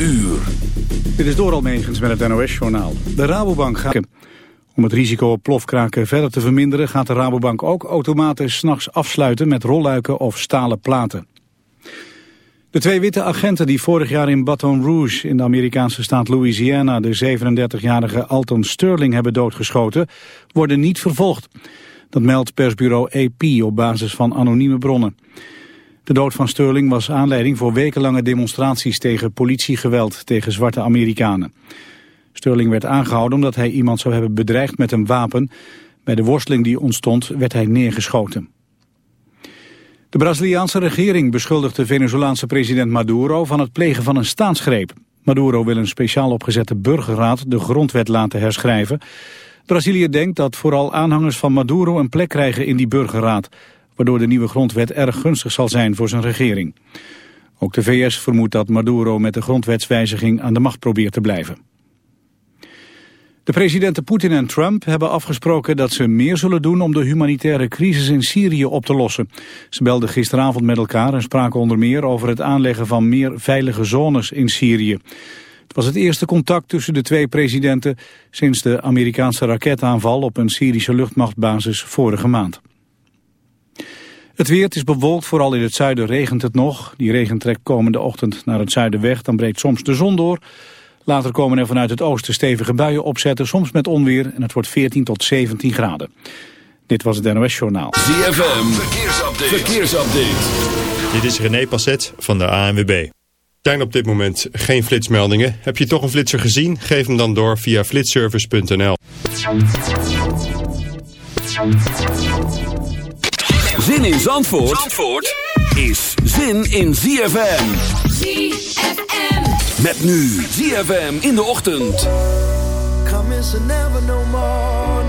uur. Dit is door Almegens met het NOS-journaal. De Rabobank gaat... Om het risico op plofkraken verder te verminderen... gaat de Rabobank ook automaten s'nachts afsluiten met rolluiken of stalen platen. De twee witte agenten die vorig jaar in Baton Rouge... in de Amerikaanse staat Louisiana... de 37-jarige Alton Sterling hebben doodgeschoten... worden niet vervolgd. Dat meldt persbureau AP op basis van anonieme bronnen. De dood van Sterling was aanleiding voor wekenlange demonstraties tegen politiegeweld tegen zwarte Amerikanen. Sterling werd aangehouden omdat hij iemand zou hebben bedreigd met een wapen. Bij de worsteling die ontstond werd hij neergeschoten. De Braziliaanse regering beschuldigt de Venezolaanse president Maduro van het plegen van een staatsgreep. Maduro wil een speciaal opgezette burgerraad de grondwet laten herschrijven. Brazilië denkt dat vooral aanhangers van Maduro een plek krijgen in die burgerraad waardoor de nieuwe grondwet erg gunstig zal zijn voor zijn regering. Ook de VS vermoedt dat Maduro met de grondwetswijziging aan de macht probeert te blijven. De presidenten Poetin en Trump hebben afgesproken dat ze meer zullen doen om de humanitaire crisis in Syrië op te lossen. Ze belden gisteravond met elkaar en spraken onder meer over het aanleggen van meer veilige zones in Syrië. Het was het eerste contact tussen de twee presidenten sinds de Amerikaanse raketaanval op een Syrische luchtmachtbasis vorige maand. Het weer, het is bewolkt, vooral in het zuiden regent het nog. Die regen trekt komende ochtend naar het zuiden weg, dan breekt soms de zon door. Later komen er vanuit het oosten stevige buien opzetten, soms met onweer. En het wordt 14 tot 17 graden. Dit was het NOS Journaal. ZFM, verkeersupdate. verkeersupdate. Dit is René Passet van de ANWB. Er zijn op dit moment geen flitsmeldingen. Heb je toch een flitser gezien? Geef hem dan door via flitservice.nl. Zin in Zandvoort, Zandvoort is zin in ZFM. ZFM. Met nu ZFM in de ochtend. Come never no more,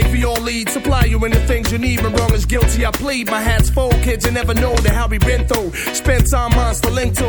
life we all lead. Supply you in the things you need. When wrong is guilty, I plead. My hat's full, kids, you never know the how we been through. Spent time monster link to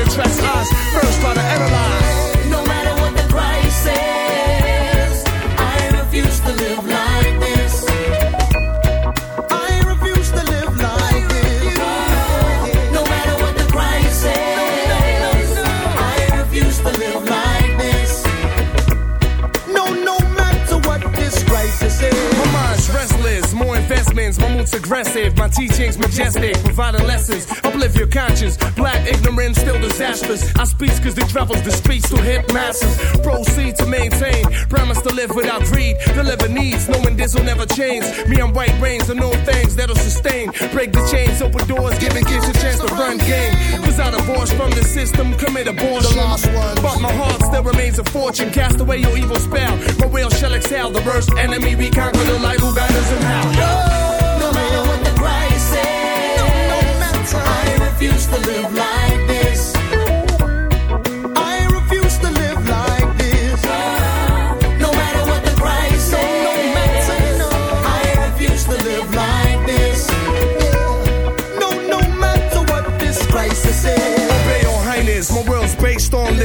attracts eyes. First, try to analyze. No matter what the price is, I refuse to live like aggressive, my teachings majestic, providing lessons, uplift your conscience. Black ignorance still disastrous. I speak cause the travels the speech to hit masses. Proceed to maintain, promise to live without greed, deliver needs, knowing this will never change. Me, I'm white brains, I know things that'll sustain. Break the chains, open doors, giving kids a chance to run game. Cause I divorced from the system, commit abortion. The lost ones. But my heart still remains a fortune. Cast away your evil spell. My will shall exhale. The worst enemy we conquer the light who in hell. No matter what the price is, I refuse to live like this.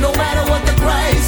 no matter what the price.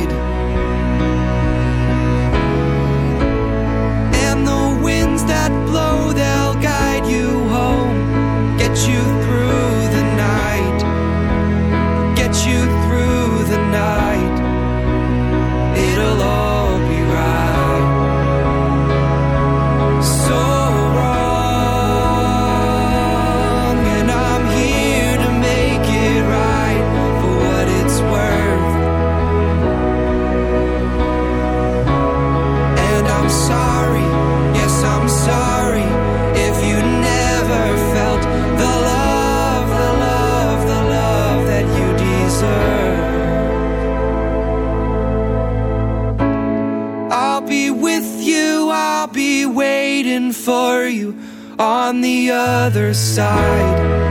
other side.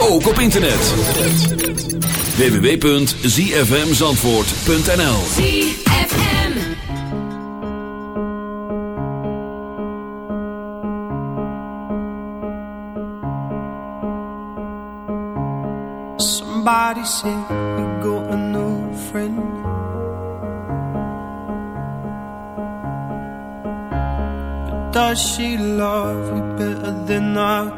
ook op internet. www.zfmzandvoort.nl Somebody said you got a new friend. But does she love you better than I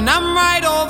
and I'm right over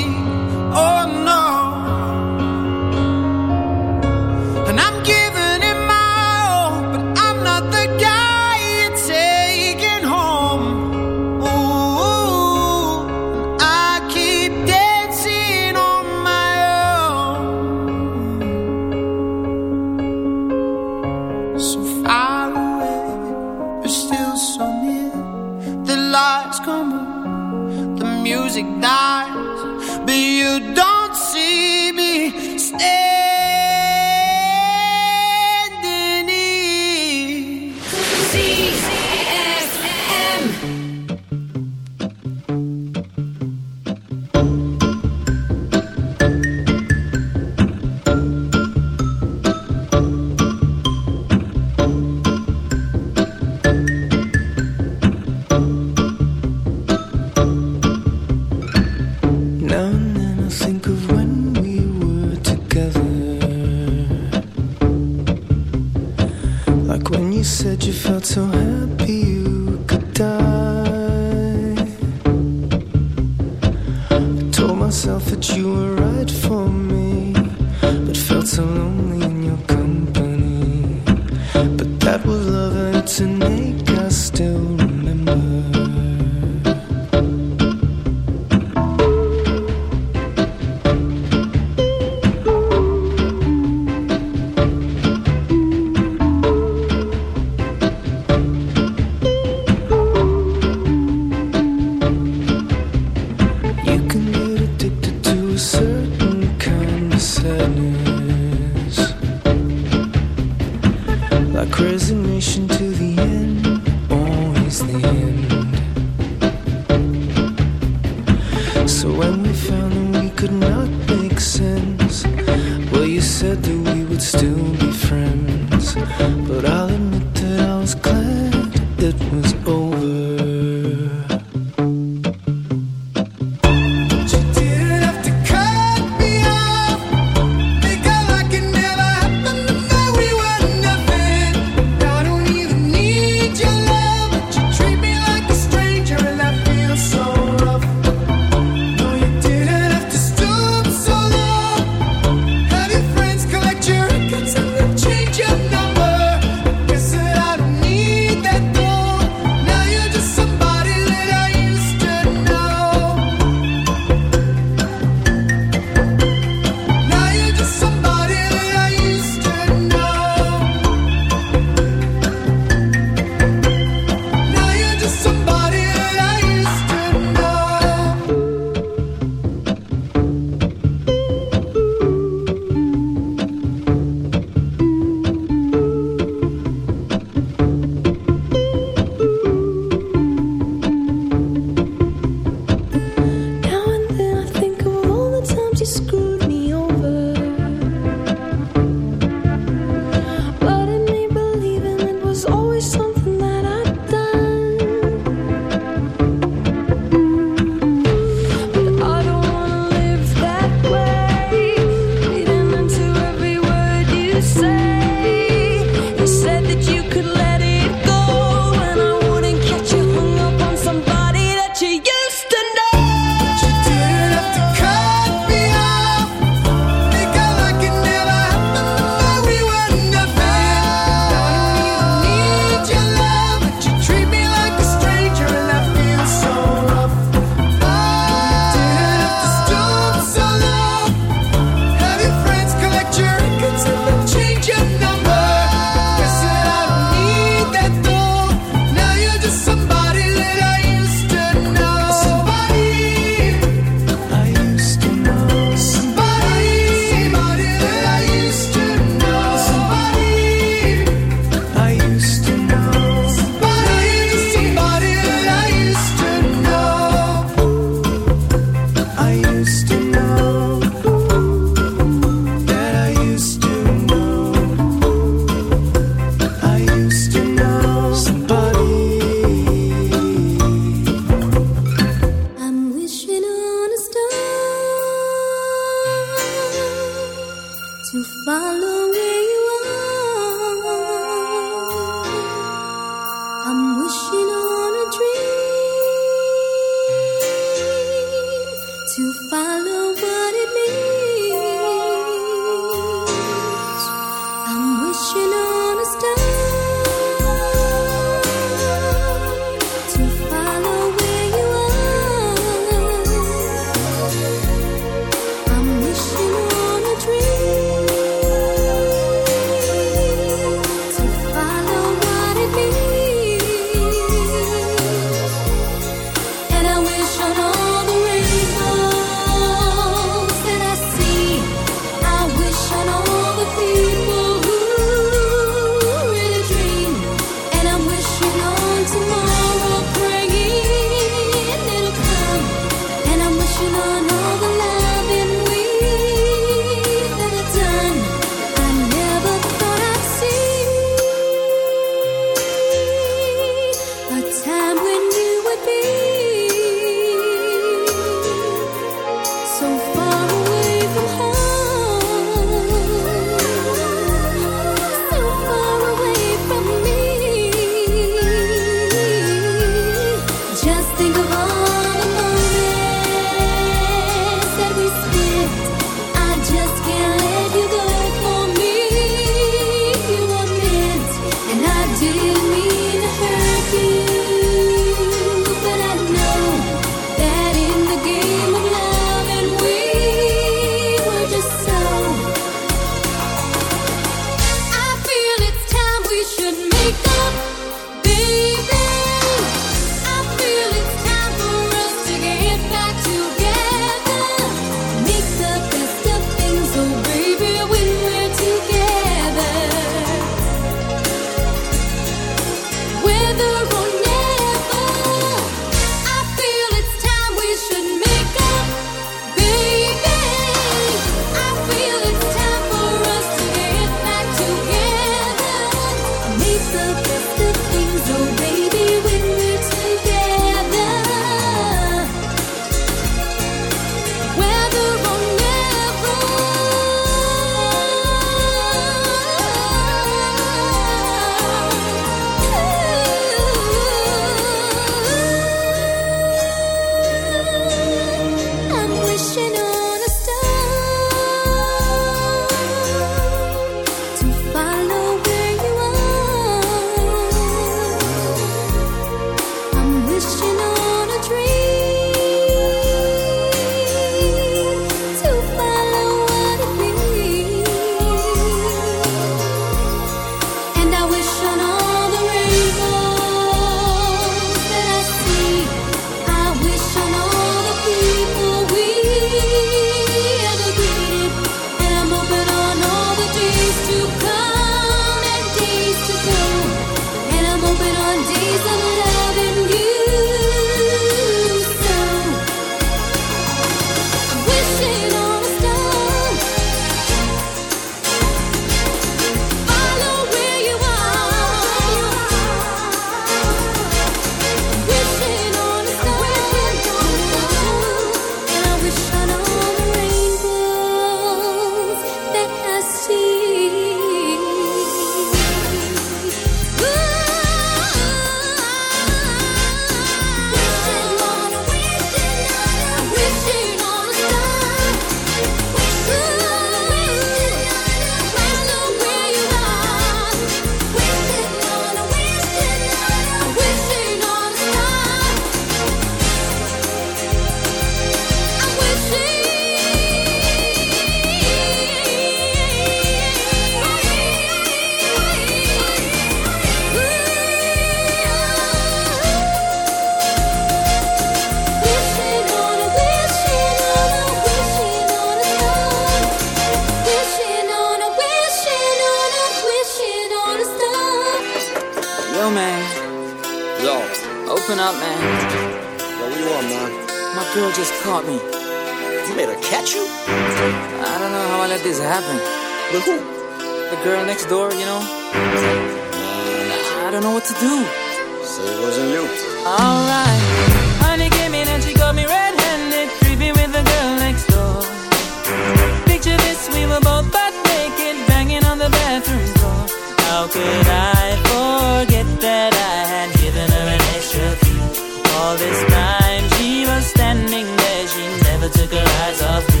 Took her eyes off me.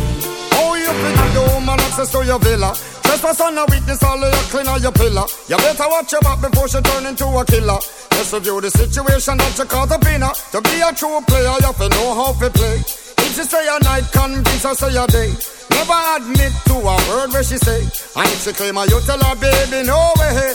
Oh, you think the woman access to your villa? Trespass on a witness, all of your clean on your pillar. You better watch your back before she turn into a killer. Just review the situation that you call the winner. To be a true player, you have to know how to play. If she say a night, convince her say a day. Never admit to a word where she say. And if she claim her, you tell her, baby, no way.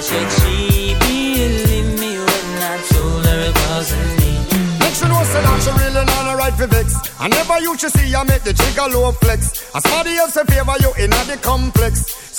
Should she believe me when I told her it wasn't me? Make sure no say that she really not a right for vex. I never used to see I make the trigger low flex. As somebody else in favor you in the complex.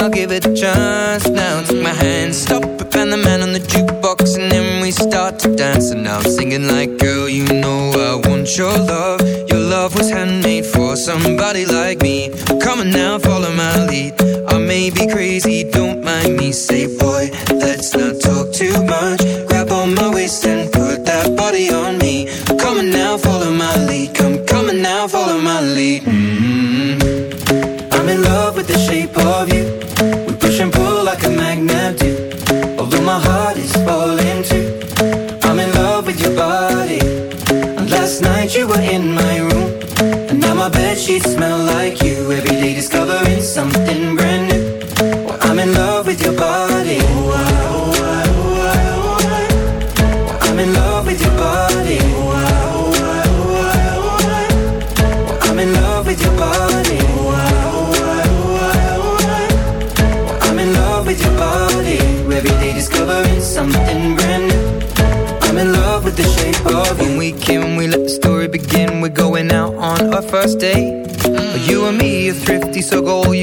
I'll give it a chance. Now take my hand, stop it, and the man on the jukebox, and then we start to dance. And now